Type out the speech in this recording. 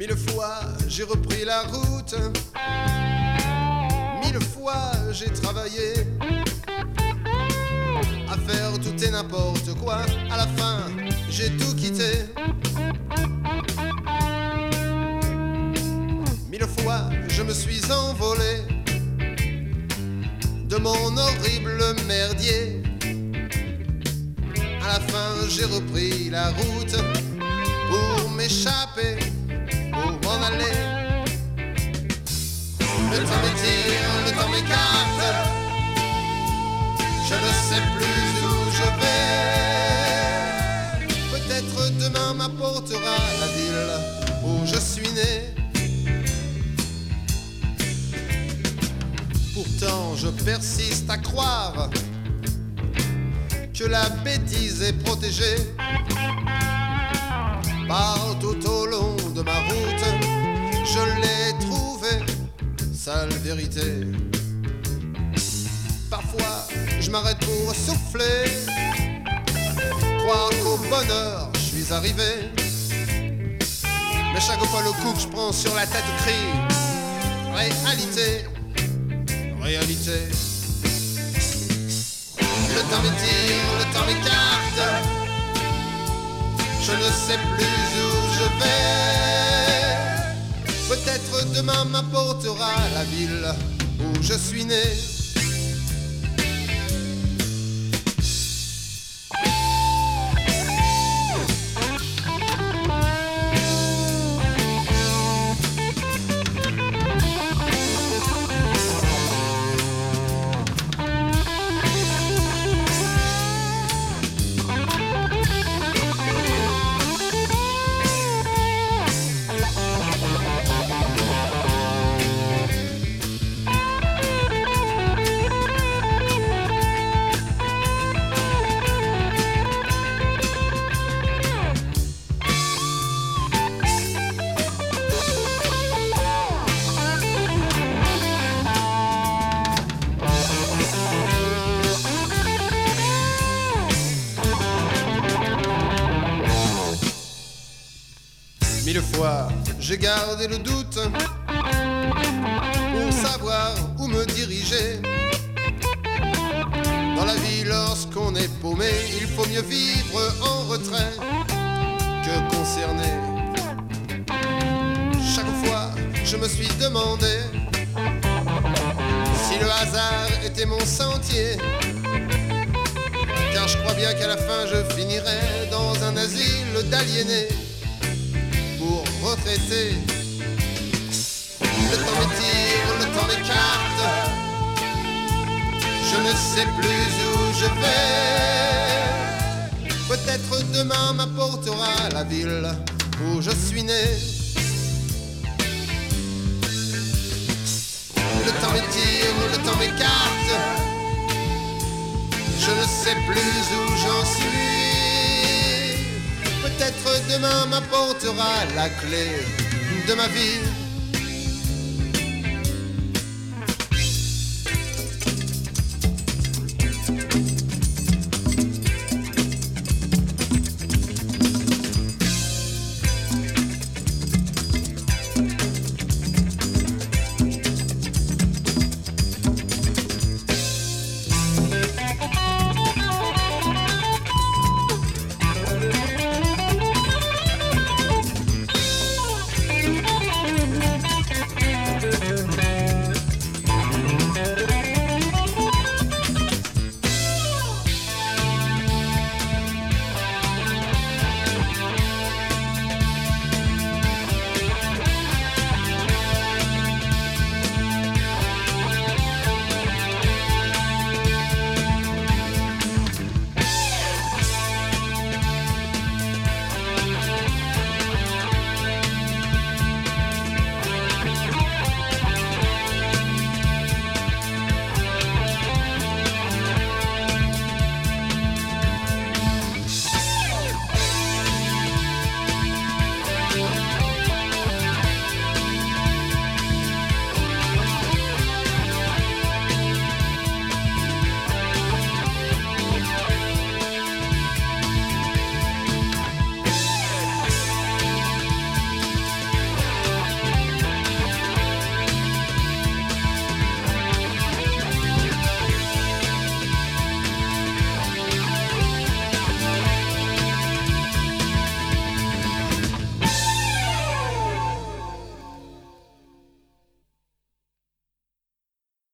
Mille fois j'ai repris la route, j'ai travaillé à faire tout et n'importe quoi. À la fin, j'ai tout quitté. Mille fois je me suis envolé de mon horrible merdier. À la fin, j'ai repris la route pour m'échapper pour m'en aller. Le temps le temps. Je ne sais plus où je vais. Peut-être demain m'apportera la ville où je suis né. Pourtant, je persiste à croire que la bêtise est protégée Partout au long de ma route, je l'ai trouvé, sale vérité. Parfois, je m'arrête pour souffler, croire qu'au bonheur, je suis arrivé. Mais chaque fois le coup que je prends sur la tête crie Réalité, réalité. Le temps m'étire, le temps m'écarte. Je ne sais plus où je vais. Peut-être demain m'apportera la ville où je suis né. Mille fois, j'ai gardé le doute pour savoir où me diriger. Dans la vie, lorsqu'on est paumé, il faut mieux vivre en retrait que concerné. Chaque fois, je me suis demandé si le hasard était mon sentier. Car je crois bien qu'à la fin, je finirai dans un asile d'aliénés Le temps m'étire, le temps m'écarte. Je ne sais plus où je vais. Peut-être demain m'apportera la ville où je suis né. Le temps m'étire, le temps m'écarte. Je ne sais plus demain m'apportera la clé de ma vie.